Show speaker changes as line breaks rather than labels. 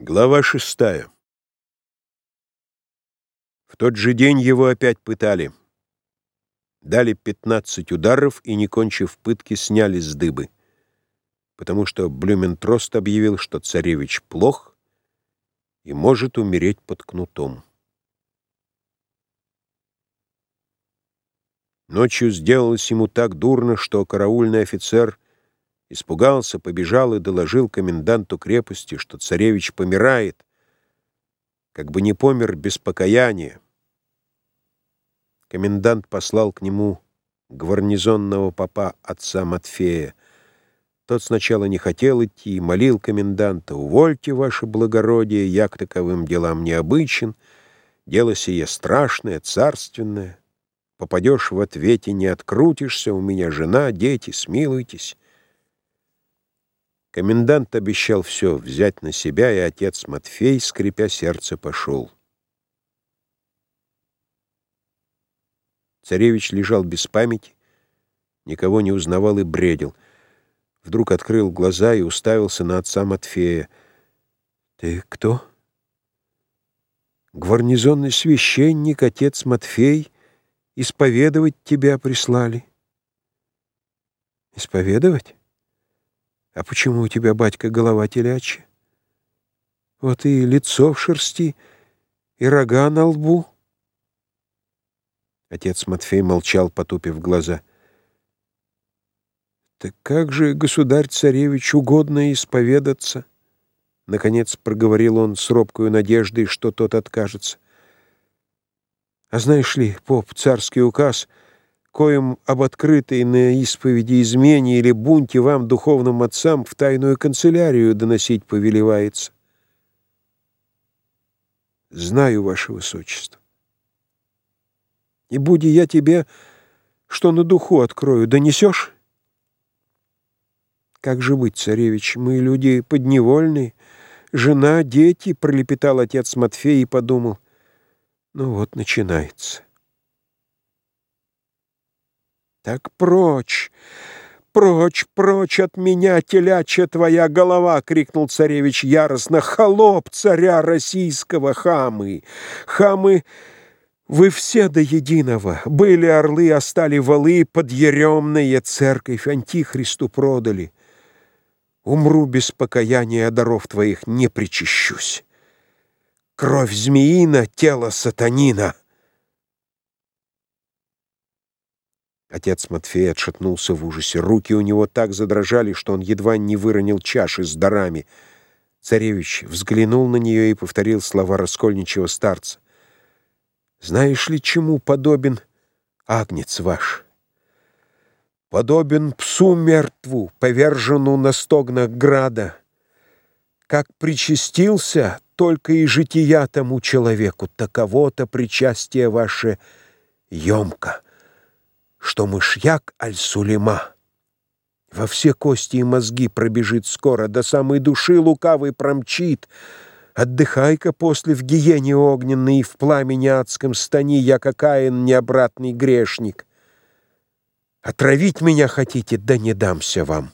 Глава шестая. В тот же день его опять пытали. Дали пятнадцать ударов и, не кончив пытки, сняли с дыбы, потому что Блюментрост объявил, что царевич плох и может умереть под кнутом. Ночью сделалось ему так дурно, что караульный офицер — Испугался, побежал и доложил коменданту крепости, что царевич помирает, как бы не помер без покаяния. Комендант послал к нему гварнизонного попа отца Матфея. Тот сначала не хотел идти и молил коменданта, «Увольте, ваше благородие, я к таковым делам не обычен, дело сие страшное, царственное. Попадешь в ответе, не открутишься, у меня жена, дети, смилуйтесь». Комендант обещал все взять на себя, и отец Матфей, скрипя сердце, пошел. Царевич лежал без памяти, никого не узнавал и бредил. Вдруг открыл глаза и уставился на отца Матфея. «Ты кто?» «Гварнизонный священник, отец Матфей, исповедовать тебя прислали». «Исповедовать?» А почему у тебя, батька, голова телячья? Вот и лицо в шерсти, и рога на лбу. Отец Матфей молчал, потупив глаза. «Так как же, государь-царевич, угодно исповедаться?» Наконец проговорил он с робкою надеждой, что тот откажется. «А знаешь ли, поп, царский указ — коим об открытой на исповеди измене или бунте вам, духовным отцам, в тайную канцелярию доносить повелевается. Знаю, ваше высочество. И буди я тебе, что на духу открою, донесешь? Как же быть, царевич, мы люди подневольные, жена, дети, пролепетал отец Матфей и подумал, ну вот начинается. Так прочь, прочь, прочь от меня, телячья твоя голова!» — крикнул царевич яростно. «Холоп царя российского, хамы! Хамы, вы все до единого! Были орлы, а стали валы, подъеремные церковь антихристу продали. Умру без покаяния, а даров твоих не причащусь. Кровь змеина, тело сатанина!» Отец Матфей отшатнулся в ужасе. Руки у него так задрожали, что он едва не выронил чаши с дарами. Царевич взглянул на нее и повторил слова раскольничего старца. «Знаешь ли, чему подобен агнец ваш?» «Подобен псу мертву, повержену на стогнах града. Как причастился, только и жития тому человеку, таково-то причастие ваше емко» что мышьяк Аль-Сулейма во все кости и мозги пробежит скоро, до самой души лукавый промчит. Отдыхай-ка после в гиене огненной и в пламени адском стани, я какаин необратный грешник. Отравить меня хотите, да не дамся вам.